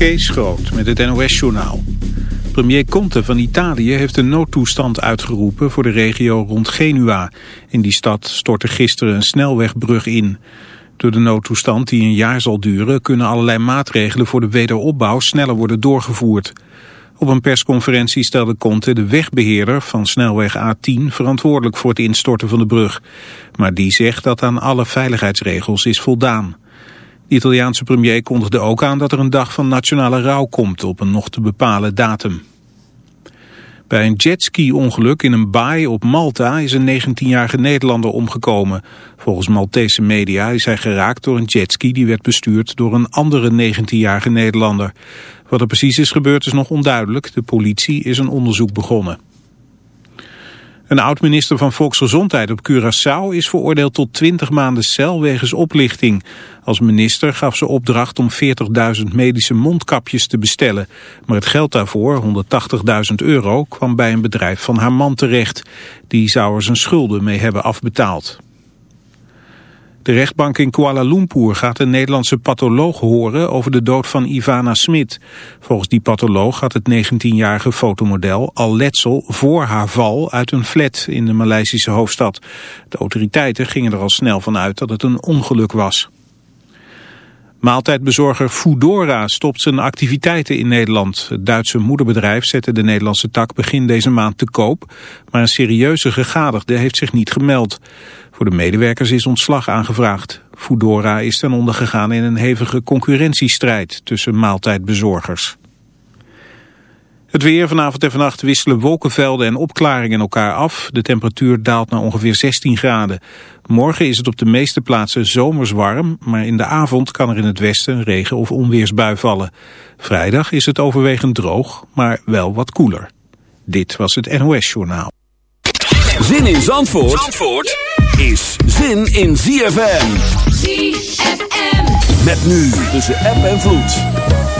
Kees Groot met het NOS-journaal. Premier Conte van Italië heeft een noodtoestand uitgeroepen voor de regio rond Genua. In die stad stortte gisteren een snelwegbrug in. Door de noodtoestand die een jaar zal duren... kunnen allerlei maatregelen voor de wederopbouw sneller worden doorgevoerd. Op een persconferentie stelde Conte de wegbeheerder van snelweg A10... verantwoordelijk voor het instorten van de brug. Maar die zegt dat aan alle veiligheidsregels is voldaan. De Italiaanse premier kondigde ook aan dat er een dag van nationale rouw komt op een nog te bepalen datum. Bij een jetski-ongeluk in een baai op Malta is een 19-jarige Nederlander omgekomen. Volgens Maltese media is hij geraakt door een jetski die werd bestuurd door een andere 19-jarige Nederlander. Wat er precies is gebeurd is nog onduidelijk. De politie is een onderzoek begonnen. Een oud-minister van Volksgezondheid op Curaçao is veroordeeld tot 20 maanden cel wegens oplichting. Als minister gaf ze opdracht om 40.000 medische mondkapjes te bestellen. Maar het geld daarvoor, 180.000 euro, kwam bij een bedrijf van haar man terecht. Die zou er zijn schulden mee hebben afbetaald. De rechtbank in Kuala Lumpur gaat een Nederlandse patholoog horen over de dood van Ivana Smit. Volgens die patholoog had het 19-jarige fotomodel al letsel voor haar val uit een flat in de Maleisische hoofdstad. De autoriteiten gingen er al snel van uit dat het een ongeluk was. Maaltijdbezorger Foodora stopt zijn activiteiten in Nederland. Het Duitse moederbedrijf zette de Nederlandse tak begin deze maand te koop, maar een serieuze gegadigde heeft zich niet gemeld. Voor de medewerkers is ontslag aangevraagd. Foodora is ten onder gegaan in een hevige concurrentiestrijd tussen maaltijdbezorgers. Het weer vanavond en vannacht wisselen wolkenvelden en opklaringen elkaar af. De temperatuur daalt naar ongeveer 16 graden. Morgen is het op de meeste plaatsen zomers warm, maar in de avond kan er in het westen regen- of onweersbui vallen. Vrijdag is het overwegend droog, maar wel wat koeler. Dit was het NOS Journaal. Zin in Zandvoort, Zandvoort is zin in ZFM. ZFM. Met nu tussen app en vloed.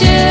just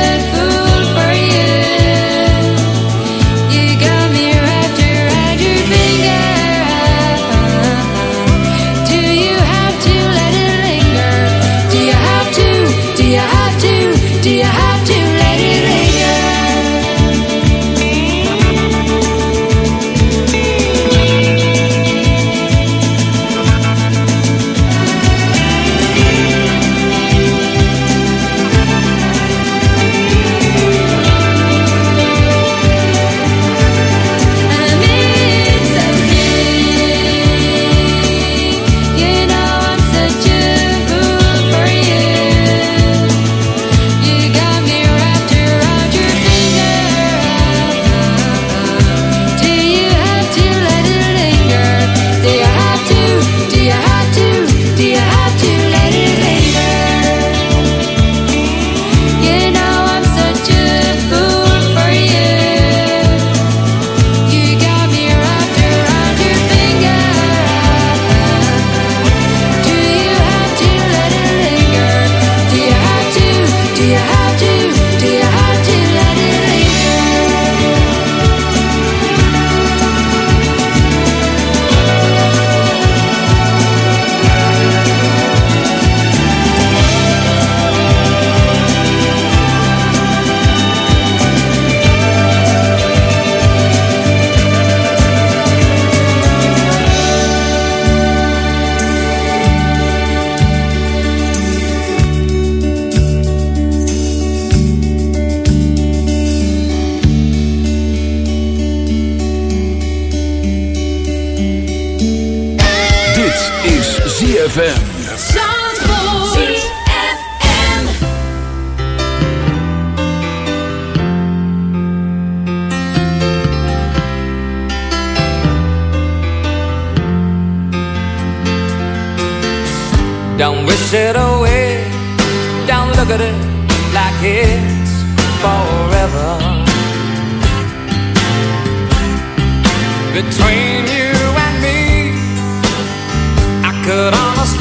Don't wish it away. Don't look at it like it's forever. Between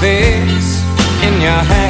face in your hand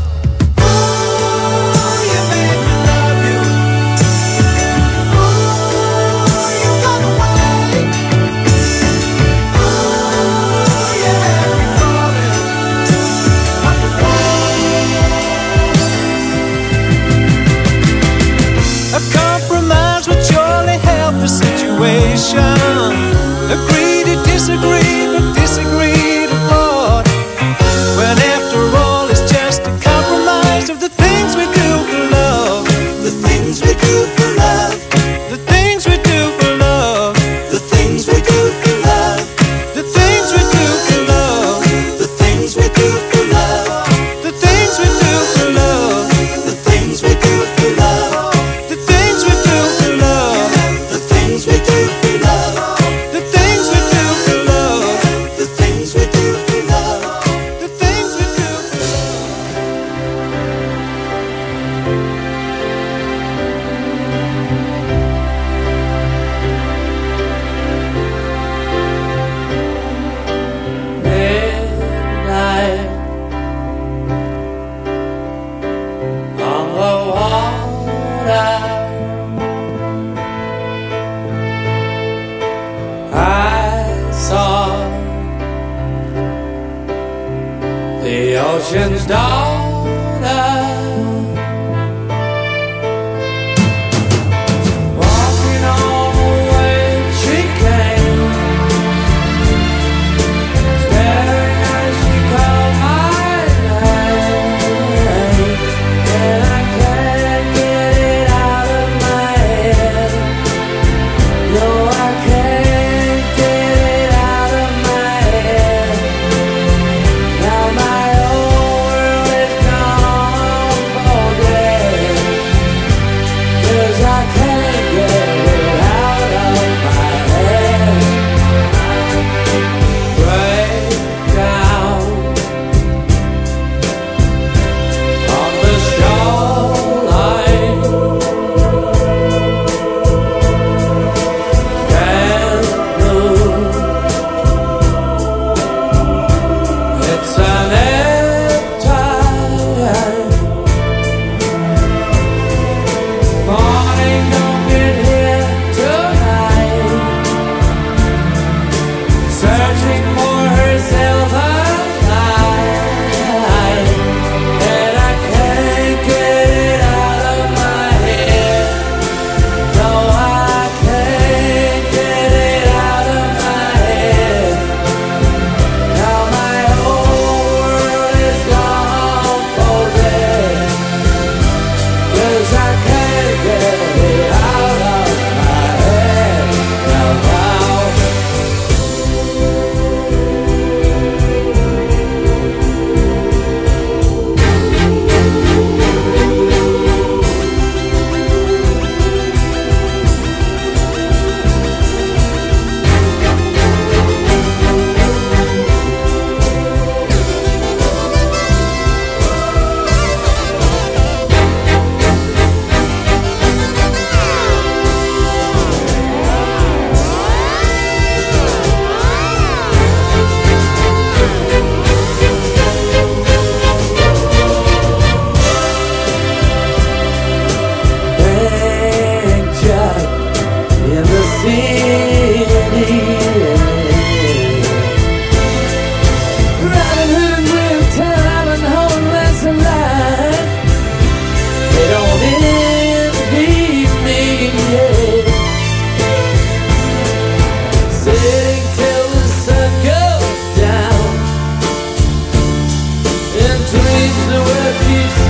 keeps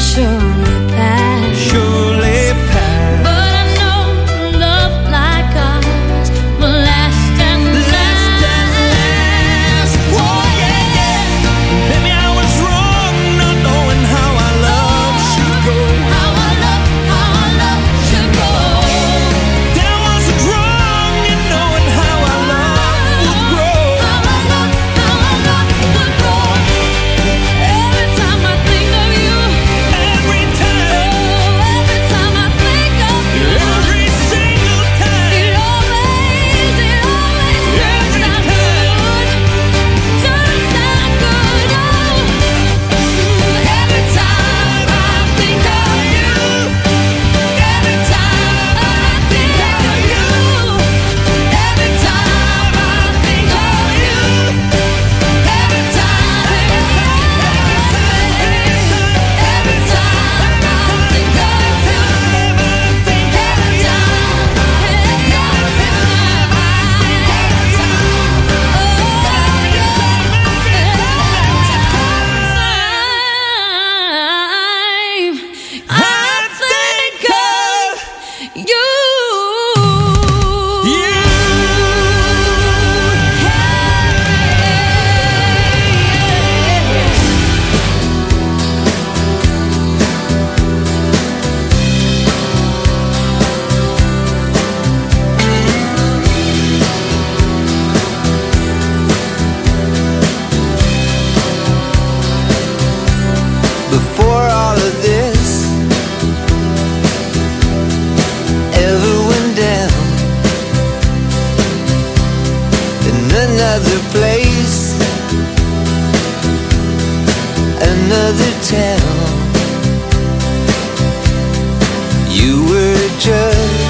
will another place, another town. You were just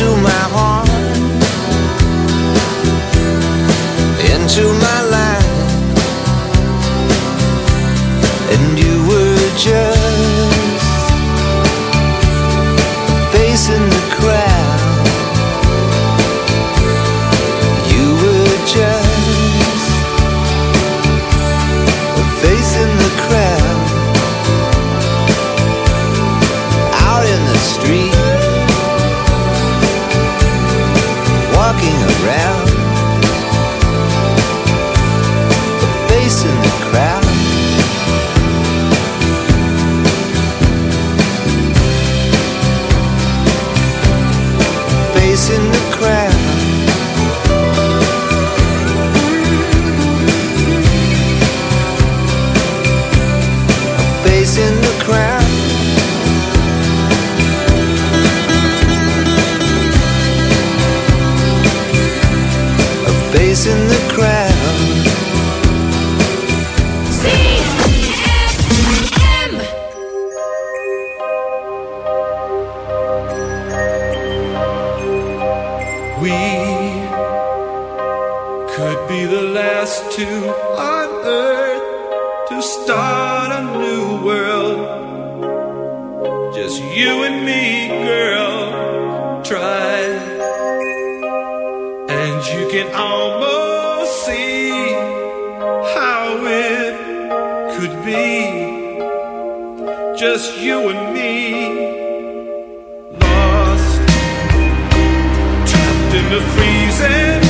to my heart. just you and me, lost, trapped in the freezing.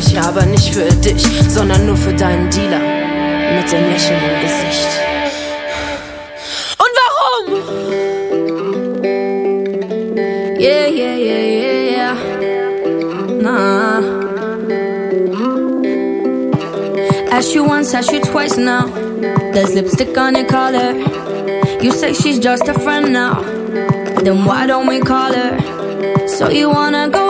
übrig, aber nicht für dich, sondern nur für deinen Dealer mit dem Lächeln im Gesicht. Und warum? Yeah, yeah, yeah, yeah, yeah. Nah. Ask you once, ask you twice now. There's lipstick on your collar. You say she's just a friend now. Then why don't we call her? So you wanna go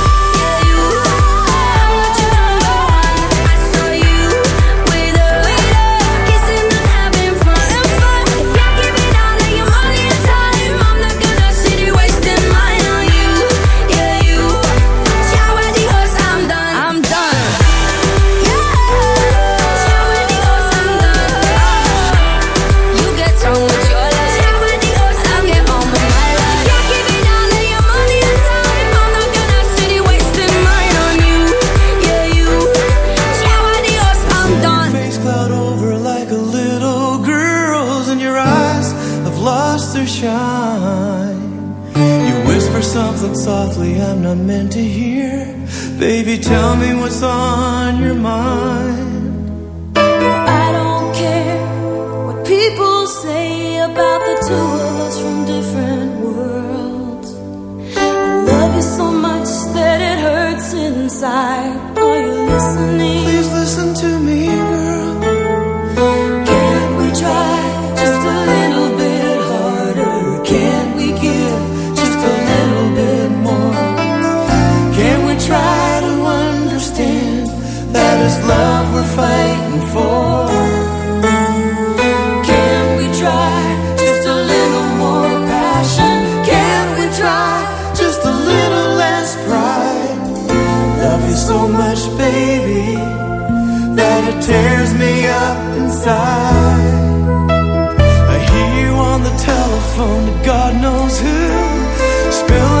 tears me up inside. I hear you on the telephone to God knows who, spilling.